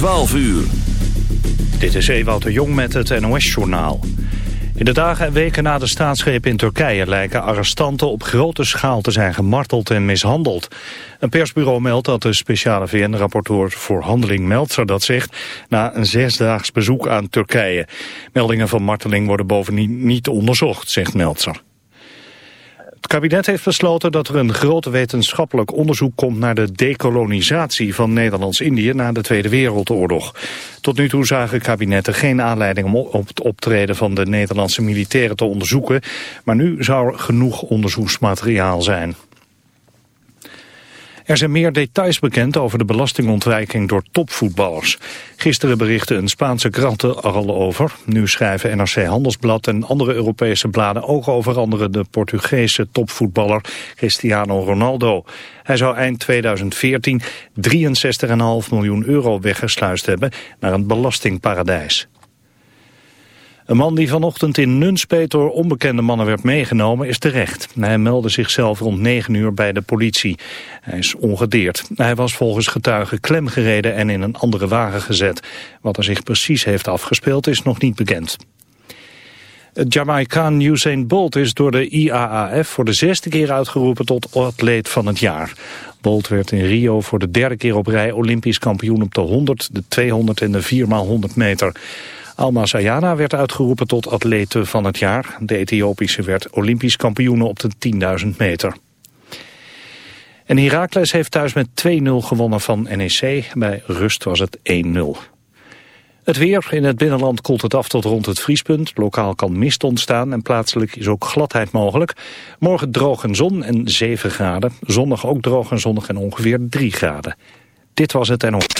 12 uur. Dit is Ewout de Jong met het NOS-journaal. In de dagen en weken na de staatsgreep in Turkije lijken arrestanten op grote schaal te zijn gemarteld en mishandeld. Een persbureau meldt dat de speciale VN-rapporteur voor handeling Meltzer dat zegt na een zesdaags bezoek aan Turkije. Meldingen van marteling worden bovendien niet onderzocht, zegt Meltzer. Het kabinet heeft besloten dat er een groot wetenschappelijk onderzoek komt naar de dekolonisatie van Nederlands-Indië na de Tweede Wereldoorlog. Tot nu toe zagen kabinetten geen aanleiding om op het optreden van de Nederlandse militairen te onderzoeken, maar nu zou er genoeg onderzoeksmateriaal zijn. Er zijn meer details bekend over de belastingontwijking door topvoetballers. Gisteren berichten een Spaanse kranten er al over. Nu schrijven NRC Handelsblad en andere Europese bladen ook over andere de Portugese topvoetballer Cristiano Ronaldo. Hij zou eind 2014 63,5 miljoen euro weggesluist hebben naar een belastingparadijs. Een man die vanochtend in Nunspeet door onbekende mannen werd meegenomen is terecht. Hij meldde zichzelf rond 9 uur bij de politie. Hij is ongedeerd. Hij was volgens getuigen klemgereden en in een andere wagen gezet. Wat er zich precies heeft afgespeeld is nog niet bekend. Het Jamaicaan Usain Bolt is door de IAAF voor de zesde keer uitgeroepen tot atleet van het jaar. Bolt werd in Rio voor de derde keer op rij Olympisch kampioen op de 100, de 200 en de 4x100 meter. Alma Sayana werd uitgeroepen tot atlete van het jaar. De Ethiopische werd Olympisch kampioen op de 10.000 meter. En Heracles heeft thuis met 2-0 gewonnen van NEC. Bij rust was het 1-0. Het weer. In het binnenland koelt het af tot rond het vriespunt. Lokaal kan mist ontstaan en plaatselijk is ook gladheid mogelijk. Morgen droog en zon en 7 graden. Zondag ook droog en zonnig en ongeveer 3 graden. Dit was het en op.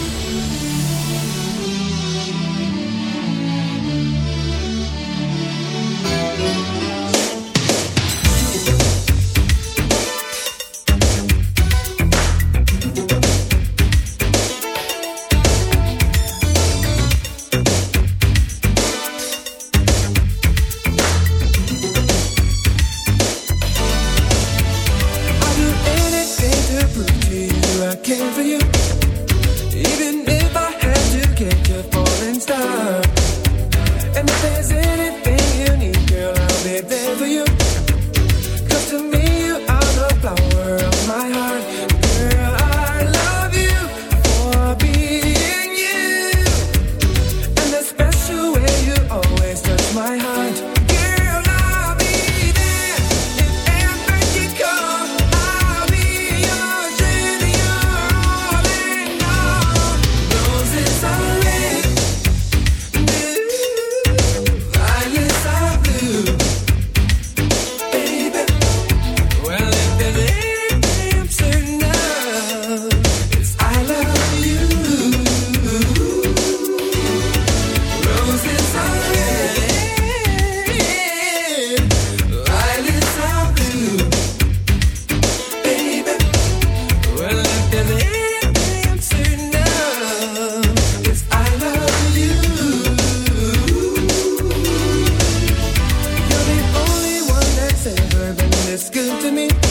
It's good to me.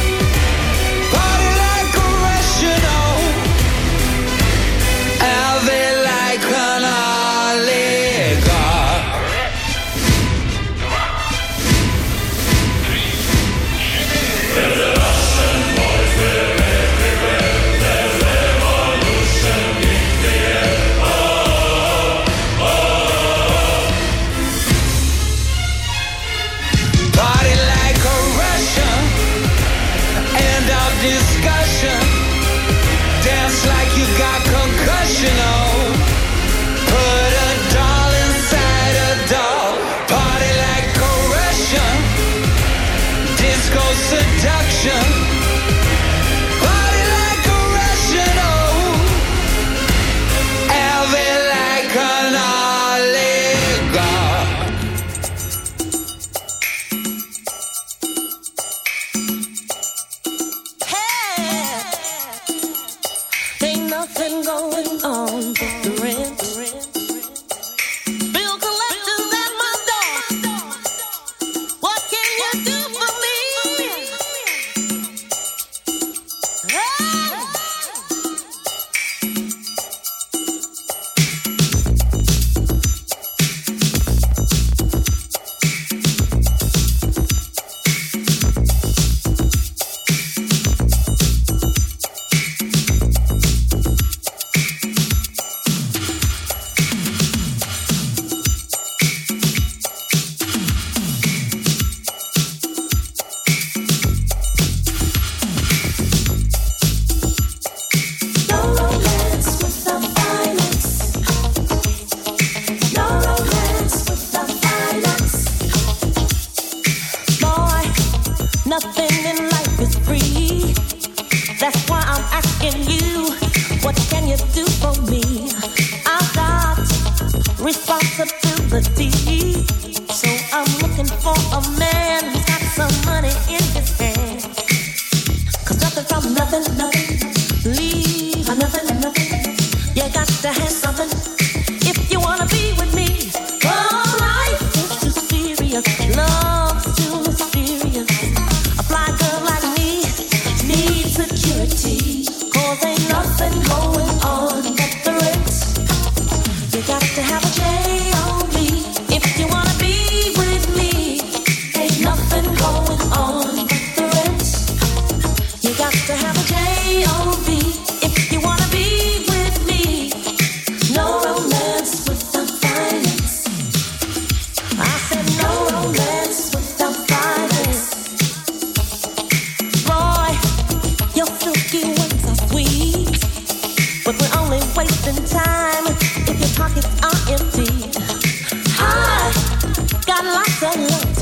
Yeah!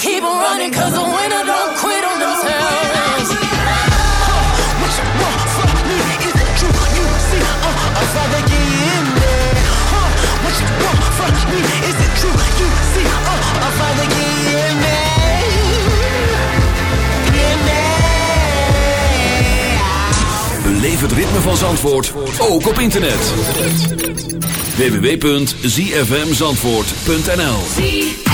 keep on running 'cause the winner don't quit on themselves. Is true? Beleef het ritme van Zandvoort, ook op internet. www.zfmzandvoort.nl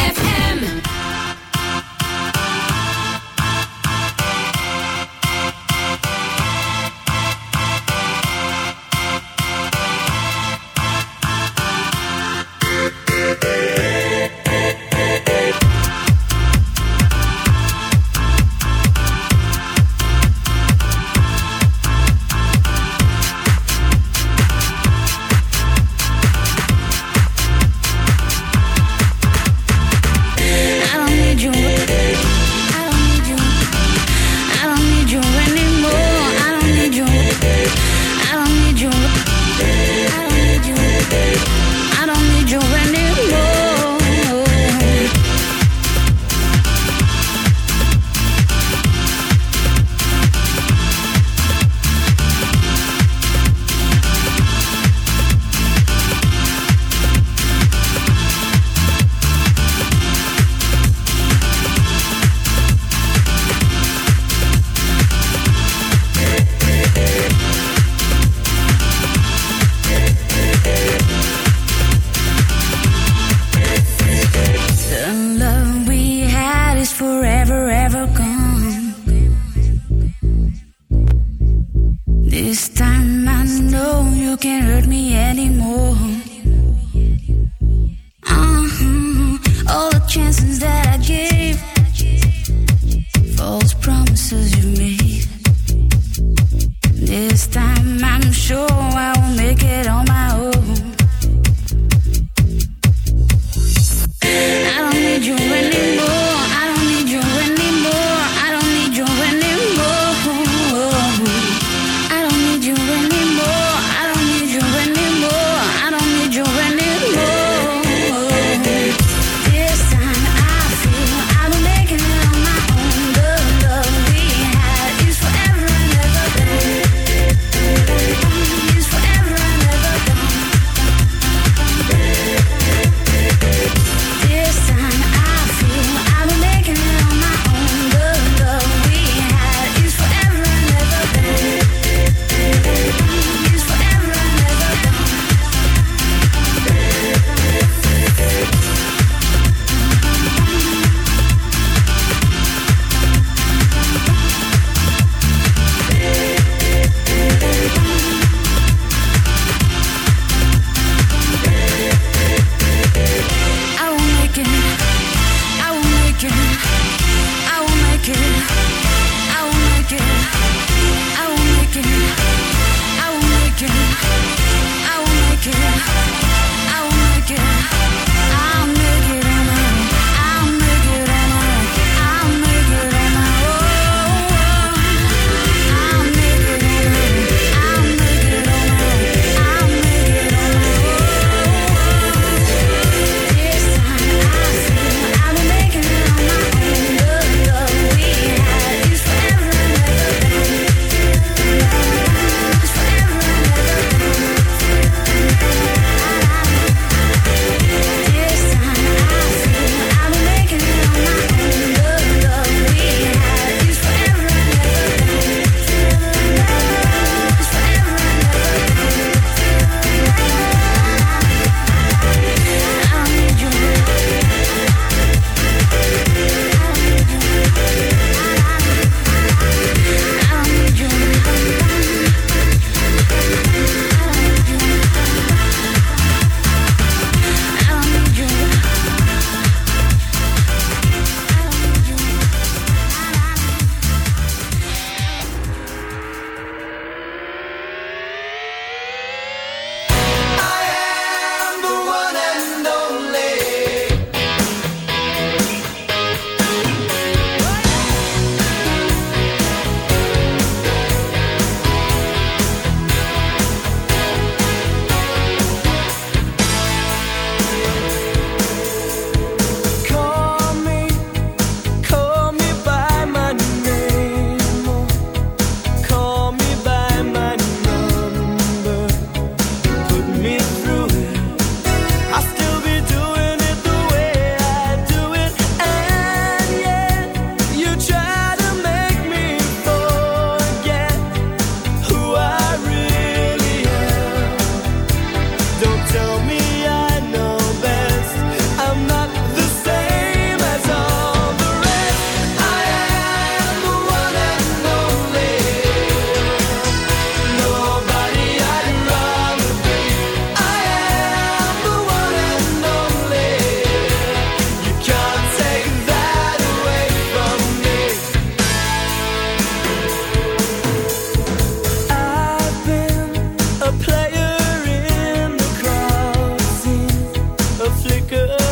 flicker.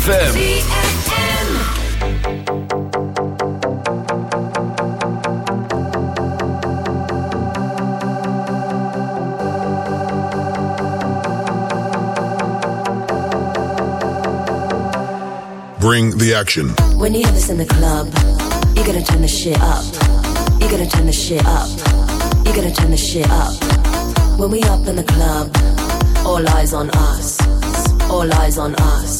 ZFM. Bring the action. When you have this in the club, you gotta turn the shit up. You gotta turn the shit up. You gotta turn the shit up. When we up in the club, all eyes on us. All eyes on us.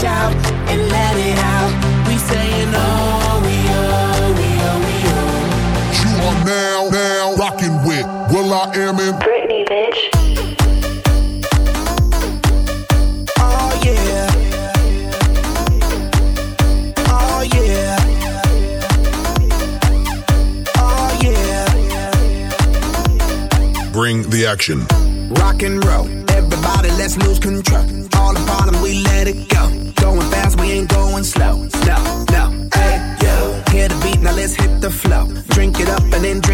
shout and let it out. We saying oh, we oh, we oh, we oh. You are now, now rocking with Will I Am in Britney, bitch. Oh yeah. Oh yeah. Oh yeah. Bring the action. Rock and roll. Everybody, let's lose control. All the bottom, we let it go.